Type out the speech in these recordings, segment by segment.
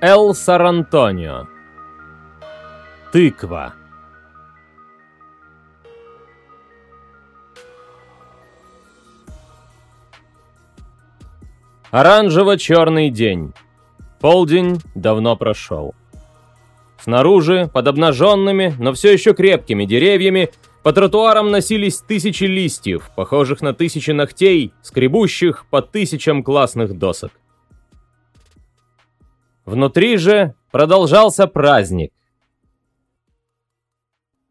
Эл Сарантонио. Тыква. Оранжево-черный день. Полдень давно прошел. Снаружи, под обнаженными, но все еще крепкими деревьями, по тротуарам носились тысячи листьев, похожих на тысячи ногтей, скребущих по тысячам классных досок. Внутри же продолжался праздник.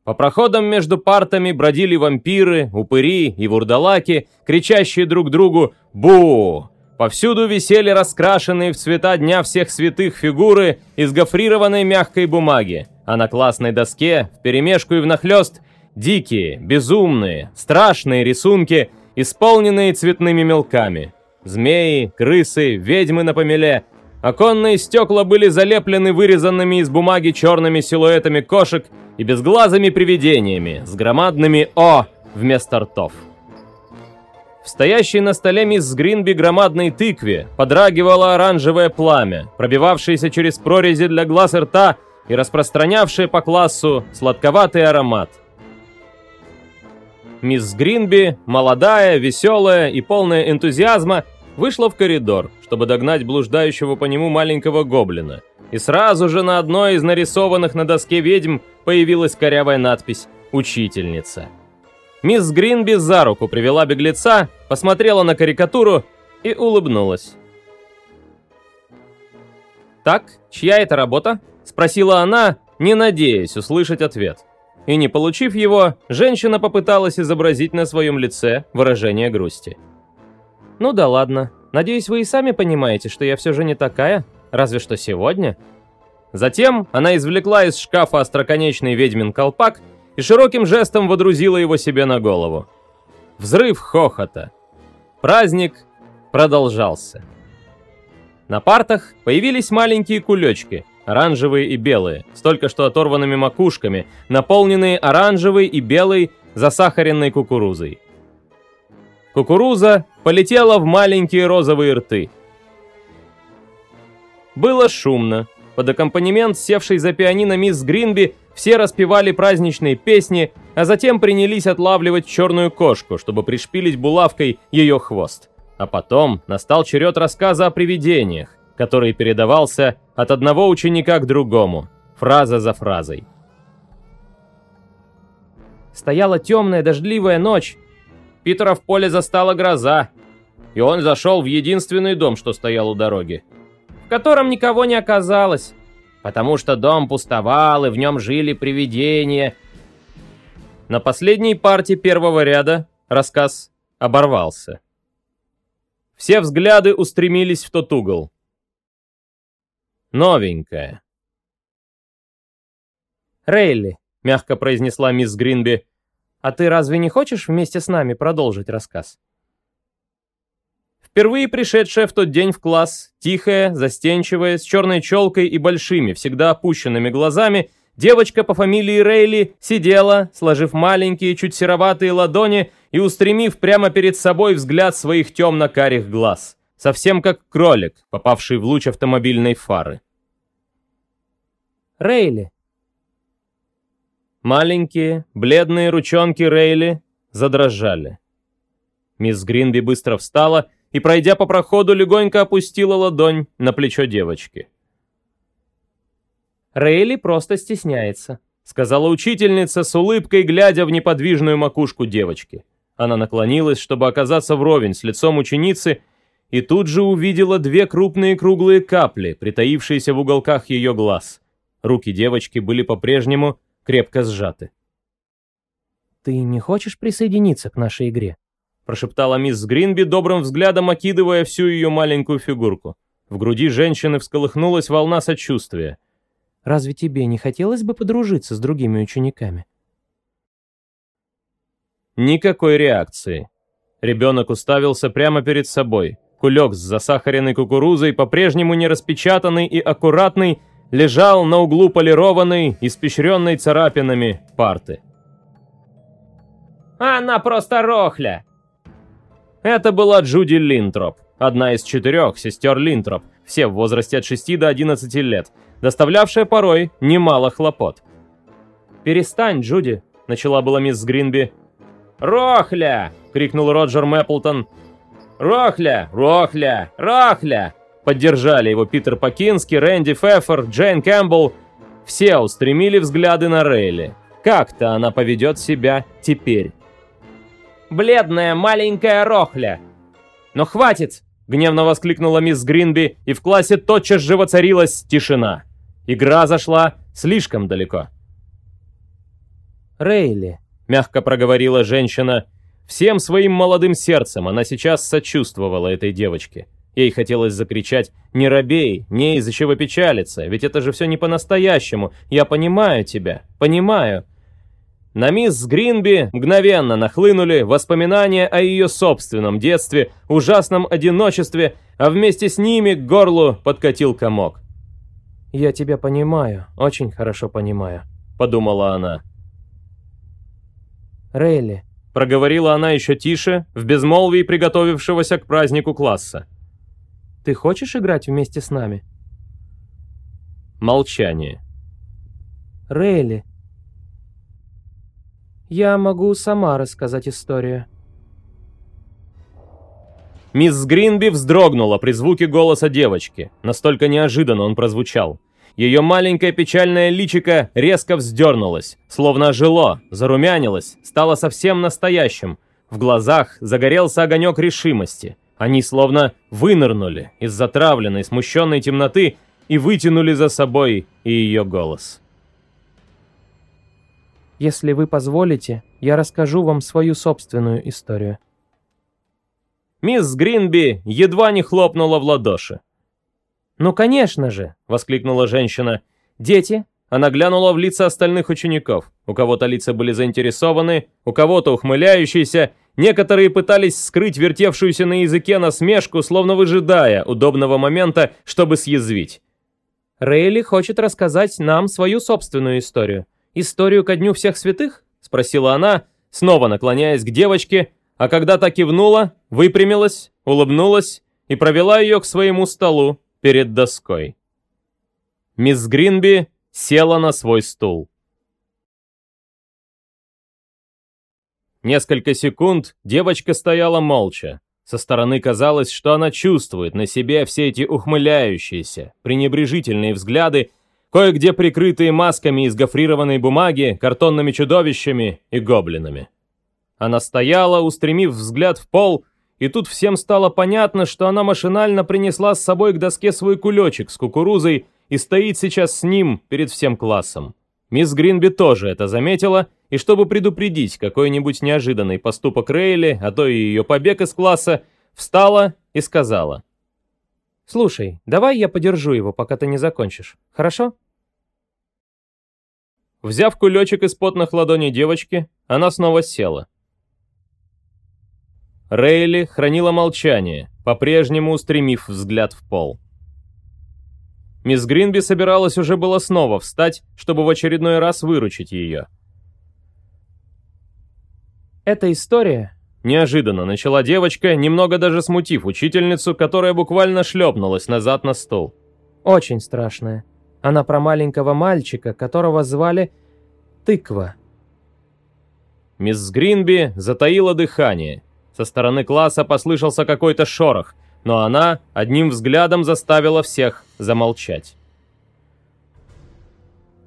По проходам между партами бродили вампиры, упыри и вурдалаки, кричащие друг другу «Бу!». Повсюду висели раскрашенные в цвета Дня Всех Святых фигуры из гофрированной мягкой бумаги, а на классной доске, вперемешку и внахлёст, дикие, безумные, страшные рисунки, исполненные цветными мелками. Змеи, крысы, ведьмы на помеле, Оконные стекла были залеплены вырезанными из бумаги черными силуэтами кошек и безглазыми привидениями с громадными «О» вместо ртов. В стоящей на столе мисс Гринби громадной тыкве подрагивало оранжевое пламя, пробивавшееся через прорези для глаз и рта и распространявшее по классу сладковатый аромат. Мисс Гринби, молодая, веселая и полная энтузиазма, вышла в коридор, чтобы догнать блуждающего по нему маленького гоблина. И сразу же на одной из нарисованных на доске ведьм появилась корявая надпись «Учительница». Мисс Гринби за руку привела беглеца, посмотрела на карикатуру и улыбнулась. «Так, чья это работа?» – спросила она, не надеясь услышать ответ. И не получив его, женщина попыталась изобразить на своем лице выражение грусти. «Ну да ладно. Надеюсь, вы и сами понимаете, что я все же не такая. Разве что сегодня». Затем она извлекла из шкафа остроконечный ведьмин колпак и широким жестом водрузила его себе на голову. Взрыв хохота. Праздник продолжался. На партах появились маленькие кулечки, оранжевые и белые, с только что оторванными макушками, наполненные оранжевой и белой засахаренной кукурузой. Кукуруза полетела в маленькие розовые рты. Было шумно. Под аккомпанемент севшей за пианино мисс Гринби все распевали праздничные песни, а затем принялись отлавливать черную кошку, чтобы пришпилить булавкой ее хвост. А потом настал черед рассказа о привидениях, который передавался от одного ученика к другому, фраза за фразой. Стояла темная дождливая ночь, Питера в поле застала гроза, и он зашел в единственный дом, что стоял у дороги, в котором никого не оказалось, потому что дом пустовал, и в нем жили привидения. На последней партии первого ряда рассказ оборвался. Все взгляды устремились в тот угол. Новенькая. «Рейли», — мягко произнесла мисс Гринби, а ты разве не хочешь вместе с нами продолжить рассказ? Впервые пришедшая в тот день в класс, тихая, застенчивая, с черной челкой и большими, всегда опущенными глазами, девочка по фамилии Рейли сидела, сложив маленькие, чуть сероватые ладони и устремив прямо перед собой взгляд своих темно-карих глаз. Совсем как кролик, попавший в луч автомобильной фары. «Рейли», Маленькие, бледные ручонки Рейли задрожали. Мисс Гринби быстро встала и, пройдя по проходу, легонько опустила ладонь на плечо девочки. «Рейли просто стесняется», — сказала учительница с улыбкой, глядя в неподвижную макушку девочки. Она наклонилась, чтобы оказаться вровень с лицом ученицы, и тут же увидела две крупные круглые капли, притаившиеся в уголках ее глаз. Руки девочки были по-прежнему крепко сжаты. «Ты не хочешь присоединиться к нашей игре?» прошептала мисс Гринби, добрым взглядом окидывая всю ее маленькую фигурку. В груди женщины всколыхнулась волна сочувствия. «Разве тебе не хотелось бы подружиться с другими учениками?» Никакой реакции. Ребенок уставился прямо перед собой. Кулек с засахаренной кукурузой, по-прежнему не распечатанный и аккуратный, лежал на углу полированной, испещренной царапинами парты. «Она просто рохля!» Это была Джуди Линтроп, одна из четырех сестер Линтроп, все в возрасте от 6 до 11 лет, доставлявшая порой немало хлопот. «Перестань, Джуди», — начала была мисс Гринби. «Рохля!» — крикнул Роджер Мэпплтон. «Рохля! Рохля! Рохля!» Поддержали его Питер Покинский, Рэнди Феффер, Джейн Кэмпбелл. Все устремили взгляды на Рейли. Как-то она поведет себя теперь. «Бледная маленькая Рохля!» «Но хватит!» — гневно воскликнула мисс Гринби, и в классе тотчас же воцарилась тишина. Игра зашла слишком далеко. «Рейли», — мягко проговорила женщина, — всем своим молодым сердцем она сейчас сочувствовала этой девочке. Ей хотелось закричать «Не робей, не из-за чего печалиться, ведь это же все не по-настоящему, я понимаю тебя, понимаю». На мисс Гринби мгновенно нахлынули воспоминания о ее собственном детстве, ужасном одиночестве, а вместе с ними к горлу подкатил комок. «Я тебя понимаю, очень хорошо понимаю», — подумала она. «Рейли», — проговорила она еще тише, в безмолвии приготовившегося к празднику класса. «Ты хочешь играть вместе с нами?» Молчание. «Рейли», «Я могу сама рассказать историю». Мисс Гринби вздрогнула при звуке голоса девочки. Настолько неожиданно он прозвучал. Ее маленькое печальное личико резко вздернулось, словно ожило, зарумянилось, стало совсем настоящим. В глазах загорелся огонек решимости. Они словно вынырнули из затравленной, смущенной темноты и вытянули за собой и ее голос. «Если вы позволите, я расскажу вам свою собственную историю». Мисс Гринби едва не хлопнула в ладоши. «Ну, конечно же!» — воскликнула женщина. «Дети?» Она глянула в лица остальных учеников. У кого-то лица были заинтересованы, у кого-то ухмыляющиеся. Некоторые пытались скрыть вертевшуюся на языке насмешку, словно выжидая удобного момента, чтобы съязвить. Рейли хочет рассказать нам свою собственную историю. Историю ко дню всех святых?» — спросила она, снова наклоняясь к девочке, а когда та кивнула, выпрямилась, улыбнулась и провела ее к своему столу, перед доской. Мисс Гринби села на свой стул. Несколько секунд девочка стояла молча. Со стороны казалось, что она чувствует на себе все эти ухмыляющиеся, пренебрежительные взгляды, кое-где прикрытые масками из гофрированной бумаги, картонными чудовищами и гоблинами. Она стояла, устремив взгляд в пол, и тут всем стало понятно, что она машинально принесла с собой к доске свой кулечек с кукурузой и стоит сейчас с ним перед всем классом. Мисс Гринби тоже это заметила, и чтобы предупредить какой-нибудь неожиданный поступок Рейли, а то и ее побег из класса, встала и сказала. «Слушай, давай я подержу его, пока ты не закончишь, хорошо?» Взяв кулечек из потных ладоней девочки, она снова села. Рейли хранила молчание, по-прежнему устремив взгляд в пол. Мисс Гринби собиралась уже было снова встать, чтобы в очередной раз выручить ее. «Эта история...» Неожиданно начала девочка, немного даже смутив учительницу, которая буквально шлепнулась назад на стол. «Очень страшная. Она про маленького мальчика, которого звали Тыква». Мисс Гринби затаила дыхание. Со стороны класса послышался какой-то шорох, но она одним взглядом заставила всех замолчать.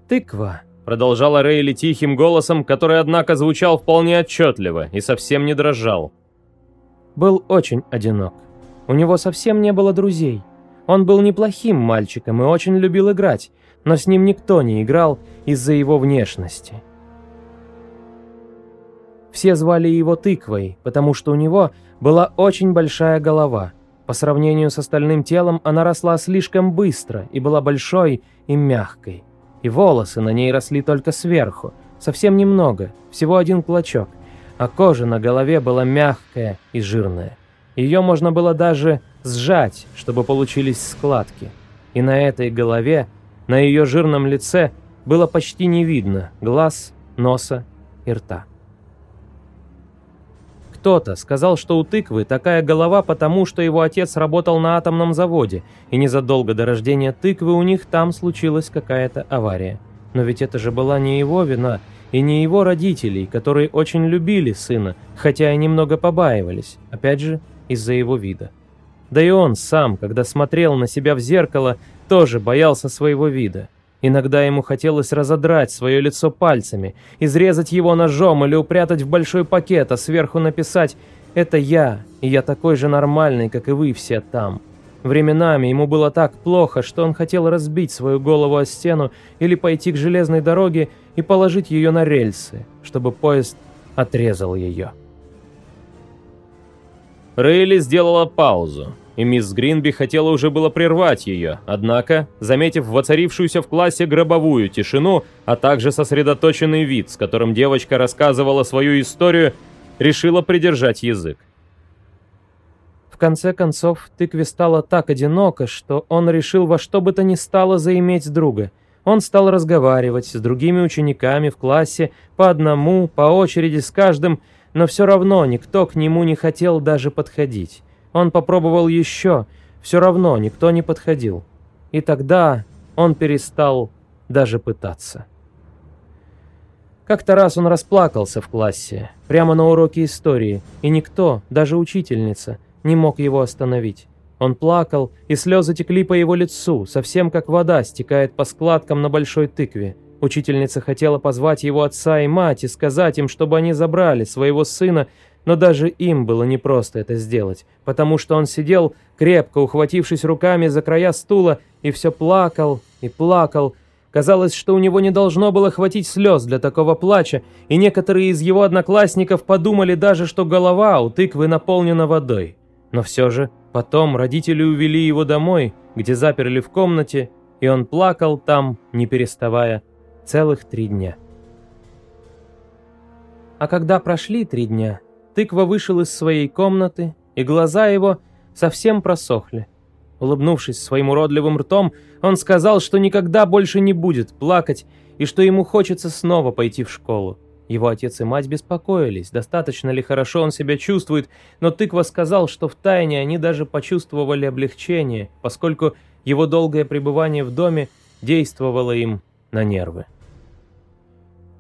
«Тыква», — продолжала Рейли тихим голосом, который, однако, звучал вполне отчетливо и совсем не дрожал. «Был очень одинок. У него совсем не было друзей. Он был неплохим мальчиком и очень любил играть, но с ним никто не играл из-за его внешности». Все звали его тыквой, потому что у него была очень большая голова. По сравнению с остальным телом она росла слишком быстро и была большой и мягкой. И волосы на ней росли только сверху, совсем немного, всего один клочок, а кожа на голове была мягкая и жирная. Ее можно было даже сжать, чтобы получились складки. И на этой голове, на ее жирном лице, было почти не видно глаз, носа и рта. Кто-то сказал, что у тыквы такая голова, потому что его отец работал на атомном заводе, и незадолго до рождения тыквы у них там случилась какая-то авария. Но ведь это же была не его вина, и не его родителей, которые очень любили сына, хотя и немного побаивались, опять же, из-за его вида. Да и он сам, когда смотрел на себя в зеркало, тоже боялся своего вида. Иногда ему хотелось разодрать свое лицо пальцами, изрезать его ножом или упрятать в большой пакет, а сверху написать «Это я, и я такой же нормальный, как и вы все там». Временами ему было так плохо, что он хотел разбить свою голову о стену или пойти к железной дороге и положить ее на рельсы, чтобы поезд отрезал ее. Рейли сделала паузу и мисс Гринби хотела уже было прервать ее, однако, заметив воцарившуюся в классе гробовую тишину, а также сосредоточенный вид, с которым девочка рассказывала свою историю, решила придержать язык. В конце концов, тыкве стало так одиноко, что он решил во что бы то ни стало заиметь друга. Он стал разговаривать с другими учениками в классе по одному, по очереди с каждым, но все равно никто к нему не хотел даже подходить. Он попробовал еще, все равно никто не подходил. И тогда он перестал даже пытаться. Как-то раз он расплакался в классе, прямо на уроке истории, и никто, даже учительница, не мог его остановить. Он плакал, и слезы текли по его лицу, совсем как вода стекает по складкам на большой тыкве. Учительница хотела позвать его отца и мать и сказать им, чтобы они забрали своего сына, но даже им было непросто это сделать, потому что он сидел, крепко ухватившись руками за края стула, и все плакал и плакал. Казалось, что у него не должно было хватить слез для такого плача, и некоторые из его одноклассников подумали даже, что голова у тыквы наполнена водой. Но все же потом родители увели его домой, где заперли в комнате, и он плакал там, не переставая, целых три дня. А когда прошли три дня, Тыква вышел из своей комнаты, и глаза его совсем просохли. Улыбнувшись своим уродливым ртом, он сказал, что никогда больше не будет плакать и что ему хочется снова пойти в школу. Его отец и мать беспокоились, достаточно ли хорошо он себя чувствует, но Тыква сказал, что втайне они даже почувствовали облегчение, поскольку его долгое пребывание в доме действовало им на нервы.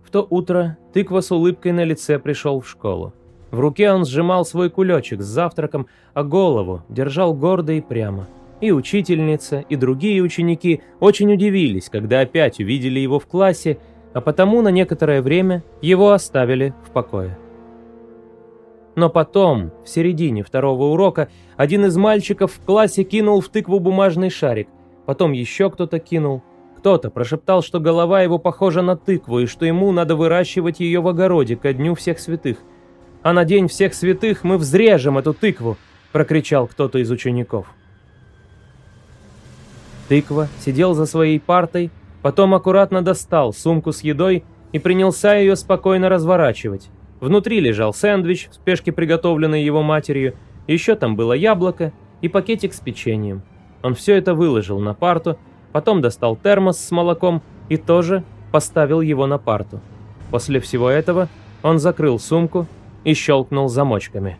В то утро Тыква с улыбкой на лице пришел в школу. В руке он сжимал свой кулечек с завтраком, а голову держал гордо и прямо. И учительница, и другие ученики очень удивились, когда опять увидели его в классе, а потому на некоторое время его оставили в покое. Но потом, в середине второго урока, один из мальчиков в классе кинул в тыкву бумажный шарик, потом еще кто-то кинул. Кто-то прошептал, что голова его похожа на тыкву и что ему надо выращивать ее в огороде ко дню всех святых – а на день всех святых мы взрежем эту тыкву!» – прокричал кто-то из учеников. Тыква сидел за своей партой, потом аккуратно достал сумку с едой и принялся ее спокойно разворачивать. Внутри лежал сэндвич, в спешке приготовленный его матерью, еще там было яблоко и пакетик с печеньем. Он все это выложил на парту, потом достал термос с молоком и тоже поставил его на парту. После всего этого он закрыл сумку и щелкнул замочками.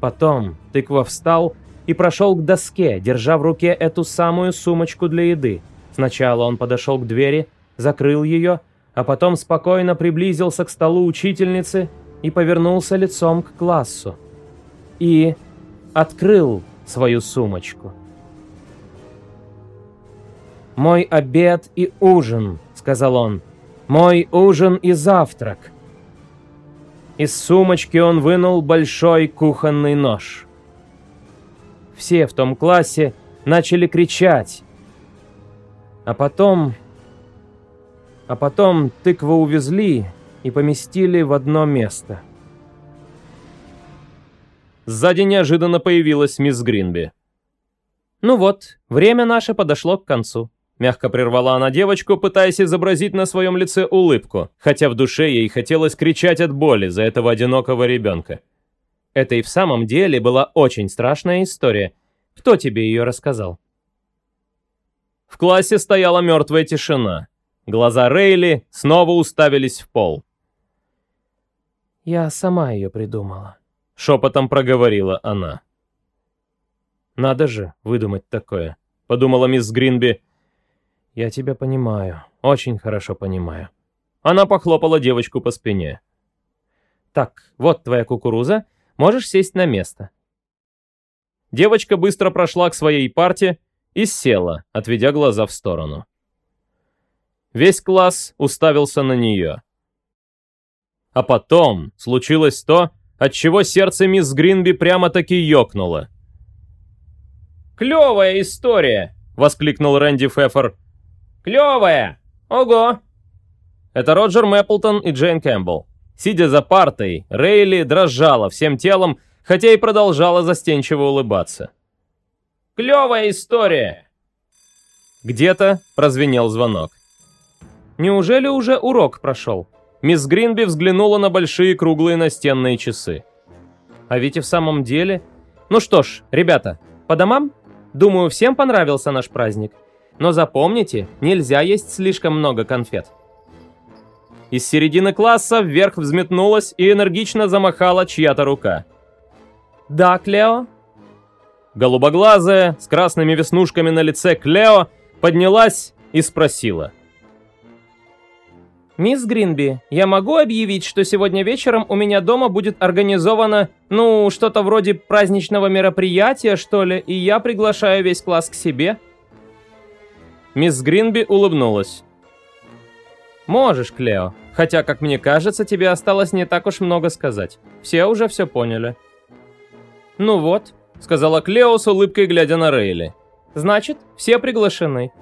Потом тыква встал и прошел к доске, держа в руке эту самую сумочку для еды. Сначала он подошел к двери, закрыл ее, а потом спокойно приблизился к столу учительницы и повернулся лицом к классу. И открыл свою сумочку. «Мой обед и ужин», — сказал он. «Мой ужин и завтрак. Из сумочки он вынул большой кухонный нож. Все в том классе начали кричать. А потом... А потом тыкву увезли и поместили в одно место. Сзади неожиданно появилась мисс Гринби. «Ну вот, время наше подошло к концу. Мягко прервала она девочку, пытаясь изобразить на своем лице улыбку, хотя в душе ей хотелось кричать от боли за этого одинокого ребенка. Это и в самом деле была очень страшная история. Кто тебе ее рассказал? В классе стояла мертвая тишина. Глаза Рейли снова уставились в пол. Я сама ее придумала. Шепотом проговорила она. Надо же выдумать такое, подумала мисс Гринби. Я тебя понимаю, очень хорошо понимаю. Она похлопала девочку по спине. Так, вот твоя кукуруза, можешь сесть на место. Девочка быстро прошла к своей парте и села, отведя глаза в сторону. Весь класс уставился на нее. А потом случилось то, от чего сердце мисс Гринби прямо-таки ёкнуло. «Клёвая история!» — воскликнул Рэнди Феффер. «Клёвая! Ого!» Это Роджер Мэпплтон и Джейн Кэмпбелл. Сидя за партой, Рейли дрожала всем телом, хотя и продолжала застенчиво улыбаться. «Клёвая история!» Где-то прозвенел звонок. «Неужели уже урок прошел?» Мисс Гринби взглянула на большие круглые настенные часы. «А ведь и в самом деле...» «Ну что ж, ребята, по домам? Думаю, всем понравился наш праздник. Но запомните, нельзя есть слишком много конфет». Из середины класса вверх взметнулась и энергично замахала чья-то рука. «Да, Клео?» Голубоглазая, с красными веснушками на лице Клео, поднялась и спросила. «Мисс Гринби, я могу объявить, что сегодня вечером у меня дома будет организовано, ну, что-то вроде праздничного мероприятия, что ли, и я приглашаю весь класс к себе?» Мисс Гринби улыбнулась. «Можешь, Клео. Хотя, как мне кажется, тебе осталось не так уж много сказать. Все уже все поняли». «Ну вот», — сказала Клео с улыбкой, глядя на Рейли. «Значит, все приглашены».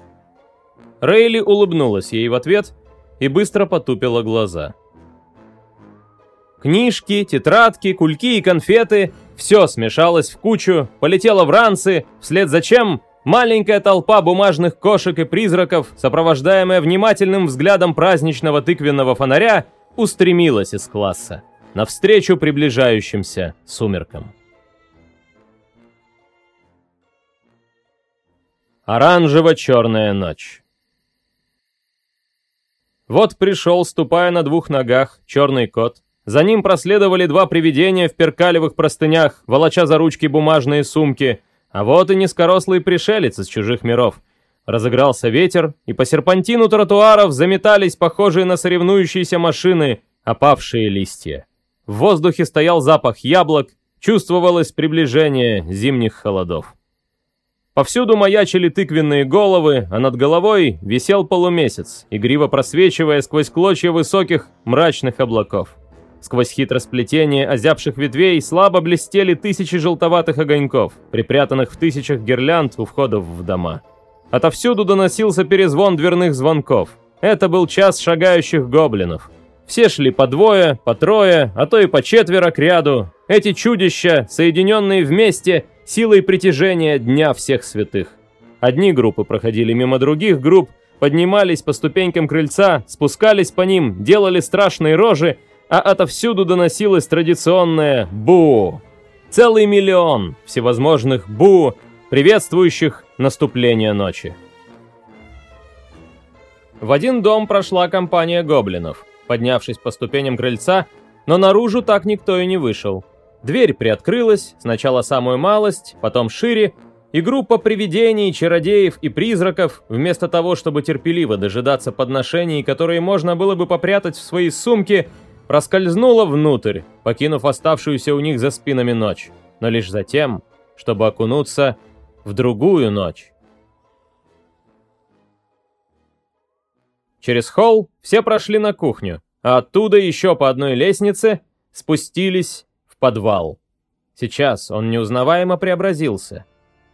Рейли улыбнулась ей в ответ и быстро потупила глаза. Книжки, тетрадки, кульки и конфеты — все смешалось в кучу, полетело в ранцы, вслед за чем Маленькая толпа бумажных кошек и призраков, сопровождаемая внимательным взглядом праздничного тыквенного фонаря, устремилась из класса, навстречу приближающимся сумеркам. Оранжево-черная ночь. Вот пришел, ступая на двух ногах, черный кот. За ним проследовали два привидения в перкалевых простынях, волоча за ручки бумажные сумки, а вот и низкорослый пришелец из чужих миров. Разыгрался ветер, и по серпантину тротуаров заметались похожие на соревнующиеся машины опавшие листья. В воздухе стоял запах яблок, чувствовалось приближение зимних холодов. Повсюду маячили тыквенные головы, а над головой висел полумесяц, игриво просвечивая сквозь клочья высоких мрачных облаков. Сквозь хитросплетение озябших ветвей слабо блестели тысячи желтоватых огоньков, припрятанных в тысячах гирлянд у входов в дома. Отовсюду доносился перезвон дверных звонков. Это был час шагающих гоблинов. Все шли по двое, по трое, а то и по четверо к ряду. Эти чудища, соединенные вместе, силой притяжения Дня Всех Святых. Одни группы проходили мимо других групп, поднимались по ступенькам крыльца, спускались по ним, делали страшные рожи а отовсюду доносилось традиционное «бу». Целый миллион всевозможных «бу», приветствующих наступление ночи. В один дом прошла компания гоблинов, поднявшись по ступеням крыльца, но наружу так никто и не вышел. Дверь приоткрылась, сначала самую малость, потом шире, и группа привидений, чародеев и призраков, вместо того, чтобы терпеливо дожидаться подношений, которые можно было бы попрятать в свои сумки, проскользнула внутрь, покинув оставшуюся у них за спинами ночь, но лишь затем, чтобы окунуться в другую ночь. Через холл все прошли на кухню, а оттуда еще по одной лестнице спустились в подвал. Сейчас он неузнаваемо преобразился.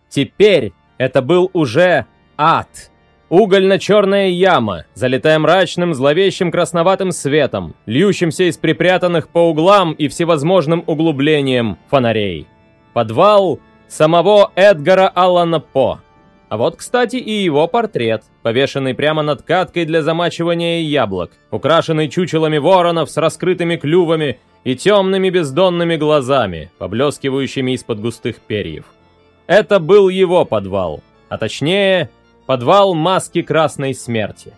Теперь это был уже ад. Угольно-черная яма, залитая мрачным, зловещим красноватым светом, льющимся из припрятанных по углам и всевозможным углублениям фонарей. Подвал самого Эдгара Аллана По. А вот, кстати, и его портрет, повешенный прямо над каткой для замачивания яблок, украшенный чучелами воронов с раскрытыми клювами и темными бездонными глазами, поблескивающими из-под густых перьев. Это был его подвал, а точнее, Подвал маски Красной Смерти.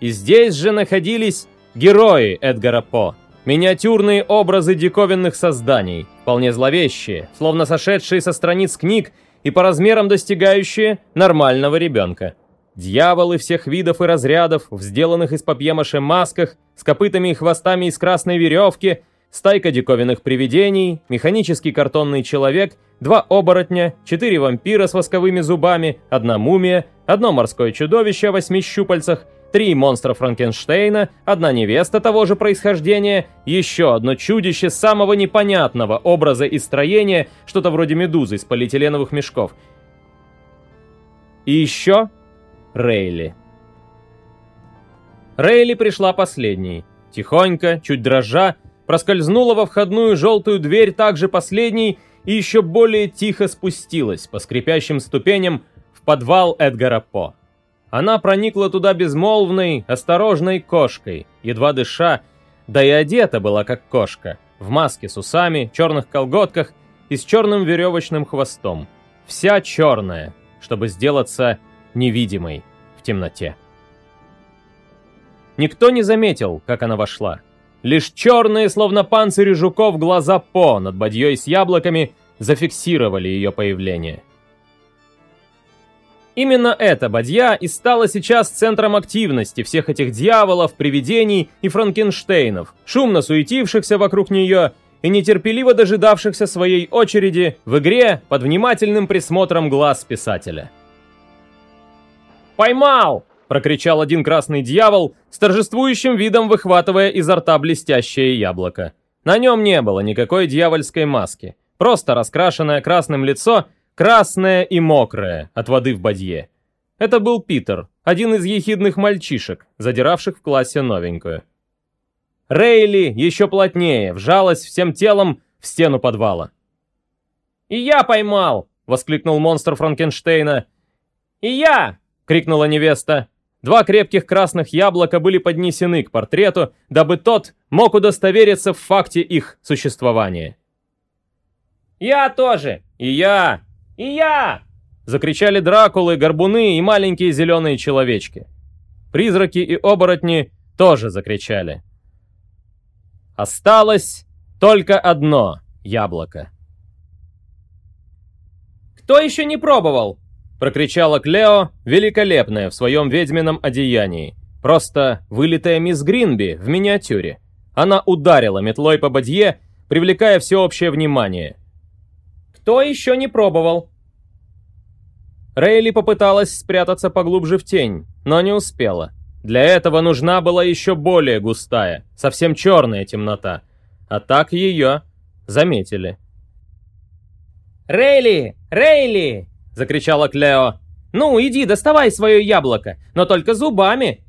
И здесь же находились Герои Эдгара По. Миниатюрные образы диковинных созданий, вполне зловещие, словно сошедшие со страниц книг и по размерам достигающие нормального ребенка. Дьяволы всех видов и разрядов, в сделанных из папье-маше масках, с копытами и хвостами из красной веревки, стайка диковинных привидений, механический картонный человек, два оборотня, четыре вампира с восковыми зубами, одна мумия, одно морское чудовище о восьми щупальцах, три монстра Франкенштейна, одна невеста того же происхождения, еще одно чудище самого непонятного образа и строения, что-то вроде медузы из полиэтиленовых мешков. И еще Рейли. Рейли пришла последней. Тихонько, чуть дрожа, проскользнула во входную желтую дверь также последней и еще более тихо спустилась по скрипящим ступеням в подвал Эдгара По. Она проникла туда безмолвной, осторожной кошкой, едва дыша, да и одета была как кошка, в маске с усами, черных колготках и с черным веревочным хвостом. Вся черная, чтобы сделаться невидимой в темноте. Никто не заметил, как она вошла. Лишь черные, словно панцири жуков, глаза По над бадьей с яблоками зафиксировали ее появление. Именно эта бадья и стала сейчас центром активности всех этих дьяволов, привидений и франкенштейнов, шумно суетившихся вокруг нее и нетерпеливо дожидавшихся своей очереди в игре под внимательным присмотром глаз писателя. «Поймал!» — прокричал один красный дьявол, с торжествующим видом выхватывая изо рта блестящее яблоко. На нем не было никакой дьявольской маски, просто раскрашенное красным лицо, красное и мокрое от воды в бадье. Это был Питер, один из ехидных мальчишек, задиравших в классе новенькую. Рейли еще плотнее вжалась всем телом в стену подвала. «И я поймал!» — воскликнул монстр Франкенштейна. «И я!» крикнула невеста. Два крепких красных яблока были поднесены к портрету, дабы тот мог удостовериться в факте их существования. «Я тоже! И я! И я!» Закричали дракулы, горбуны и маленькие зеленые человечки. Призраки и оборотни тоже закричали. Осталось только одно яблоко. «Кто еще не пробовал?» Прокричала Клео, великолепная в своем ведьмином одеянии. Просто вылитая мисс Гринби в миниатюре. Она ударила метлой по бадье, привлекая всеобщее внимание. «Кто еще не пробовал?» Рейли попыталась спрятаться поглубже в тень, но не успела. Для этого нужна была еще более густая, совсем черная темнота. А так ее заметили. «Рейли! Рейли!» Закричала Клео. «Ну, иди, доставай свое яблоко, но только зубами!»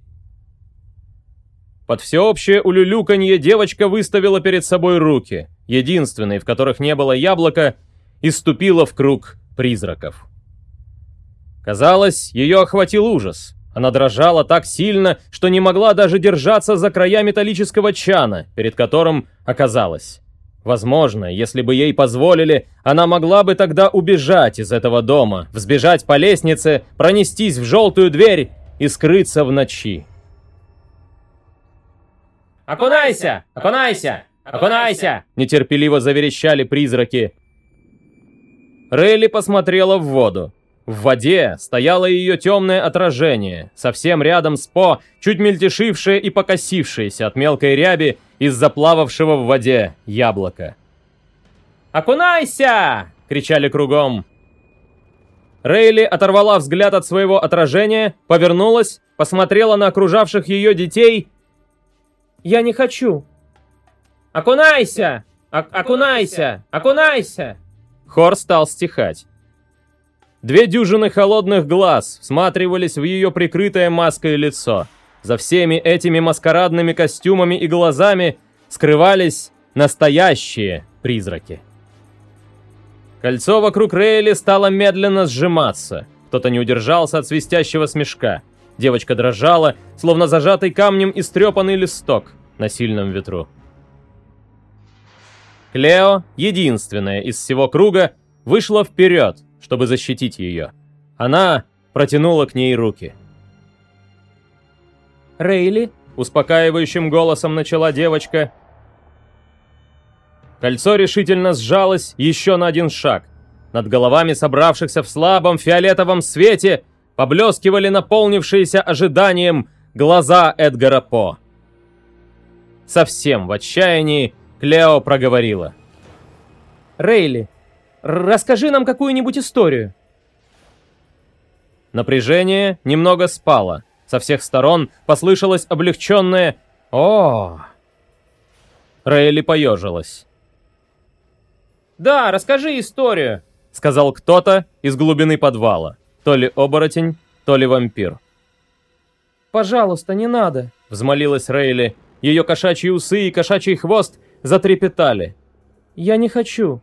Под всеобщее улюлюканье девочка выставила перед собой руки, единственные, в которых не было яблока, и ступила в круг призраков. Казалось, ее охватил ужас. Она дрожала так сильно, что не могла даже держаться за края металлического чана, перед которым оказалась. Возможно, если бы ей позволили, она могла бы тогда убежать из этого дома, взбежать по лестнице, пронестись в желтую дверь и скрыться в ночи. «Окунайся! Окунайся! Окунайся!» Нетерпеливо заверещали призраки. Рейли посмотрела в воду. В воде стояло ее темное отражение, совсем рядом с По, чуть мельтешившее и покосившееся от мелкой ряби из заплававшего в воде яблока. «Окунайся!» — кричали кругом. Рейли оторвала взгляд от своего отражения, повернулась, посмотрела на окружавших ее детей. «Я не хочу!» «Окунайся! О окунайся! Окунайся!» Хор стал стихать. Две дюжины холодных глаз всматривались в ее прикрытое маской лицо. За всеми этими маскарадными костюмами и глазами скрывались настоящие призраки. Кольцо вокруг Рейли стало медленно сжиматься. Кто-то не удержался от свистящего смешка. Девочка дрожала, словно зажатый камнем истрепанный листок на сильном ветру. Клео, единственная из всего круга, вышла вперед, чтобы защитить ее. Она протянула к ней руки. «Рейли, успокаивающим голосом начала девочка. Кольцо решительно сжалось еще на один шаг. Над головами собравшихся в слабом фиолетовом свете поблескивали наполнившиеся ожиданием глаза Эдгара По. Совсем в отчаянии Клео проговорила. «Рейли, расскажи нам какую-нибудь историю». Напряжение немного спало. Со всех сторон послышалось облегченное «О!». Рейли поежилась. «Да, расскажи историю», — сказал кто-то из глубины подвала. То ли оборотень, то ли вампир. «Пожалуйста, не надо», — взмолилась Рейли. Ее кошачьи усы и кошачий хвост затрепетали. «Я не хочу».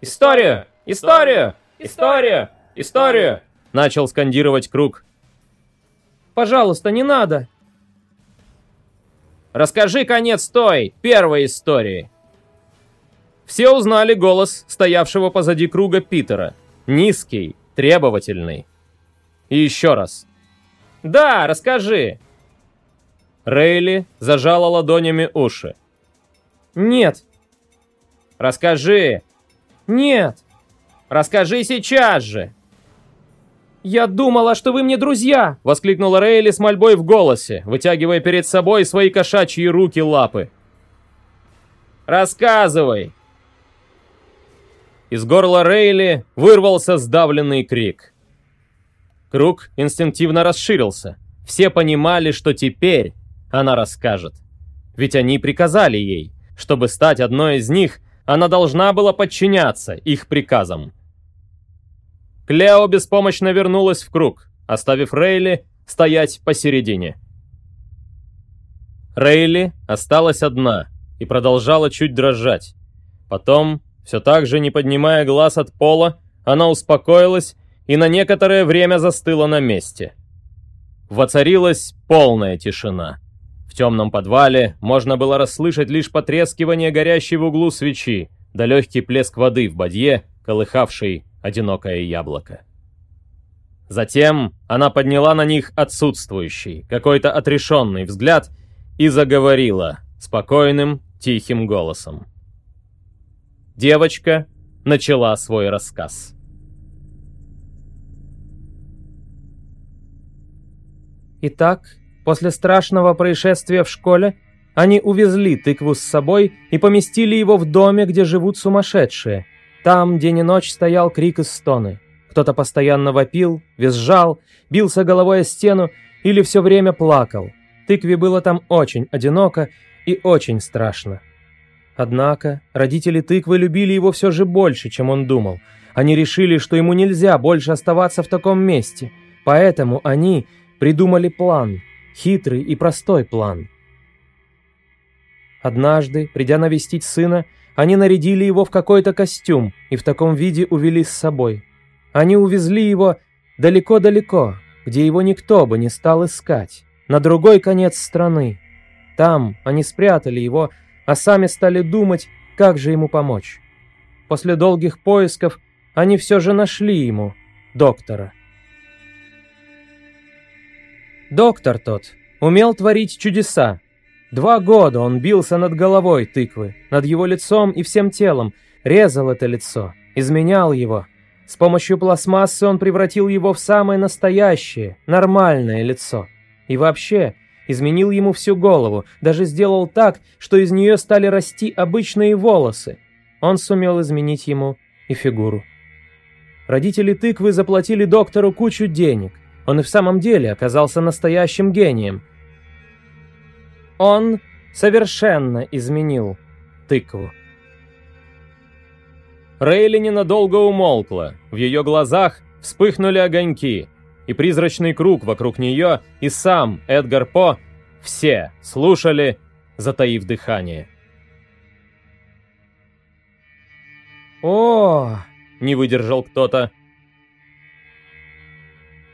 «Историю! Историю! Историю! Историю!» Начал скандировать круг. «Пожалуйста, не надо!» «Расскажи конец той, первой истории!» Все узнали голос стоявшего позади круга Питера. Низкий, требовательный. И еще раз. «Да, расскажи!» Рейли зажала ладонями уши. «Нет!» «Расскажи!» «Нет!» «Расскажи сейчас же!» «Я думала, что вы мне друзья!» — воскликнула Рейли с мольбой в голосе, вытягивая перед собой свои кошачьи руки-лапы. «Рассказывай!» Из горла Рейли вырвался сдавленный крик. Круг инстинктивно расширился. Все понимали, что теперь она расскажет. Ведь они приказали ей. Чтобы стать одной из них, она должна была подчиняться их приказам. Клео беспомощно вернулась в круг, оставив Рейли стоять посередине. Рейли осталась одна и продолжала чуть дрожать. Потом все так же, не поднимая глаз от пола, она успокоилась и на некоторое время застыла на месте. Воцарилась полная тишина. Темном подвале можно было расслышать лишь потрескивание горящей в углу свечи, да легкий плеск воды в бадье, колыхавший одинокое яблоко. Затем она подняла на них отсутствующий, какой-то отрешенный взгляд и заговорила спокойным, тихим голосом девочка начала свой рассказ. Итак, после страшного происшествия в школе, они увезли тыкву с собой и поместили его в доме, где живут сумасшедшие. Там день и ночь стоял крик и стоны. Кто-то постоянно вопил, визжал, бился головой о стену или все время плакал. Тыкве было там очень одиноко и очень страшно. Однако родители тыквы любили его все же больше, чем он думал. Они решили, что ему нельзя больше оставаться в таком месте. Поэтому они придумали план. Хитрый и простой план. Однажды, придя навестить сына, они нарядили его в какой-то костюм и в таком виде увели с собой. Они увезли его далеко-далеко, где его никто бы не стал искать, на другой конец страны. Там они спрятали его, а сами стали думать, как же ему помочь. После долгих поисков они все же нашли ему доктора. Доктор тот умел творить чудеса. Два года он бился над головой тыквы, над его лицом и всем телом, резал это лицо, изменял его. С помощью пластмассы он превратил его в самое настоящее, нормальное лицо. И вообще, изменил ему всю голову, даже сделал так, что из нее стали расти обычные волосы. Он сумел изменить ему и фигуру. Родители тыквы заплатили доктору кучу денег. Он и в самом деле оказался настоящим гением. Он совершенно изменил тыкву. Рейли ненадолго умолкла. В ее глазах вспыхнули огоньки и призрачный круг вокруг нее, и сам Эдгар По, все слушали, затаив дыхание. «О!» — не выдержал кто-то.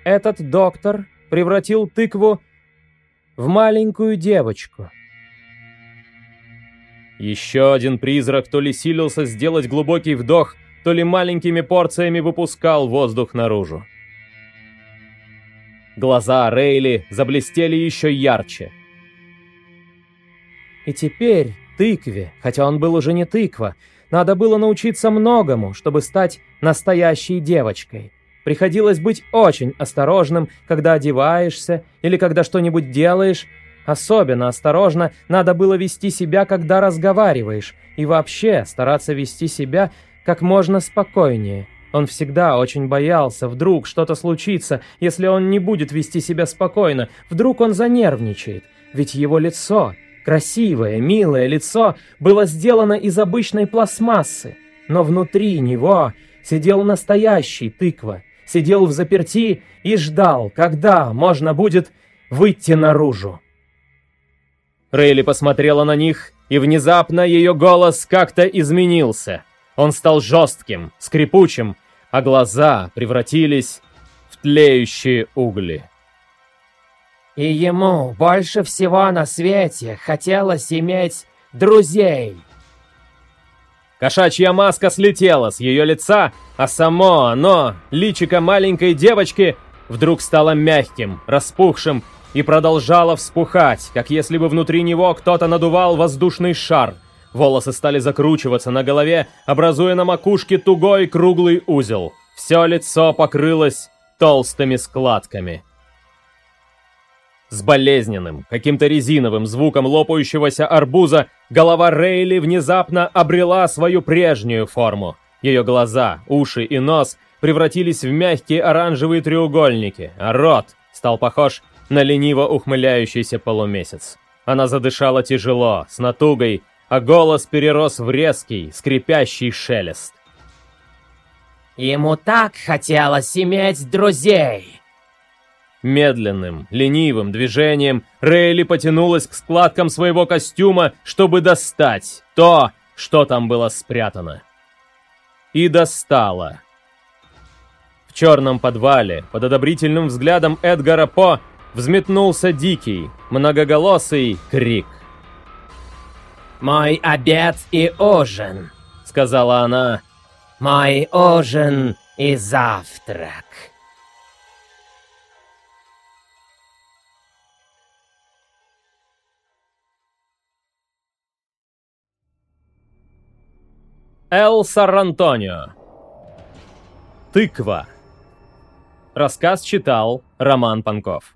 «Этот доктор превратил тыкву в маленькую девочку». Еще один призрак то ли силился сделать глубокий вдох, то ли маленькими порциями выпускал воздух наружу. Глаза Рейли заблестели еще ярче. И теперь тыкве, хотя он был уже не тыква, надо было научиться многому, чтобы стать настоящей девочкой. Приходилось быть очень осторожным, когда одеваешься или когда что-нибудь делаешь. Особенно осторожно надо было вести себя, когда разговариваешь, и вообще стараться вести себя как можно спокойнее. Он всегда очень боялся, вдруг что-то случится, если он не будет вести себя спокойно, вдруг он занервничает, ведь его лицо Красивое, милое лицо было сделано из обычной пластмассы, но внутри него сидел настоящий тыква, сидел в заперти и ждал, когда можно будет выйти наружу. Рейли посмотрела на них, и внезапно ее голос как-то изменился. Он стал жестким, скрипучим, а глаза превратились в тлеющие угли. И ему больше всего на свете хотелось иметь друзей. Кошачья маска слетела с ее лица, а само оно, личико маленькой девочки, вдруг стало мягким, распухшим и продолжало вспухать, как если бы внутри него кто-то надувал воздушный шар. Волосы стали закручиваться на голове, образуя на макушке тугой круглый узел. Все лицо покрылось толстыми складками. С болезненным, каким-то резиновым звуком лопающегося арбуза голова Рейли внезапно обрела свою прежнюю форму. Ее глаза, уши и нос превратились в мягкие оранжевые треугольники, а рот стал похож на лениво ухмыляющийся полумесяц. Она задышала тяжело, с натугой, а голос перерос в резкий, скрипящий шелест. «Ему так хотелось иметь друзей!» Медленным, ленивым движением Рейли потянулась к складкам своего костюма, чтобы достать то, что там было спрятано. И достала. В черном подвале, под одобрительным взглядом Эдгара По, взметнулся дикий, многоголосый крик. «Мой обед и ужин», — сказала она. «Мой ужин и завтрак». Эл Сарантонио. Тыква. Рассказ читал Роман Панков.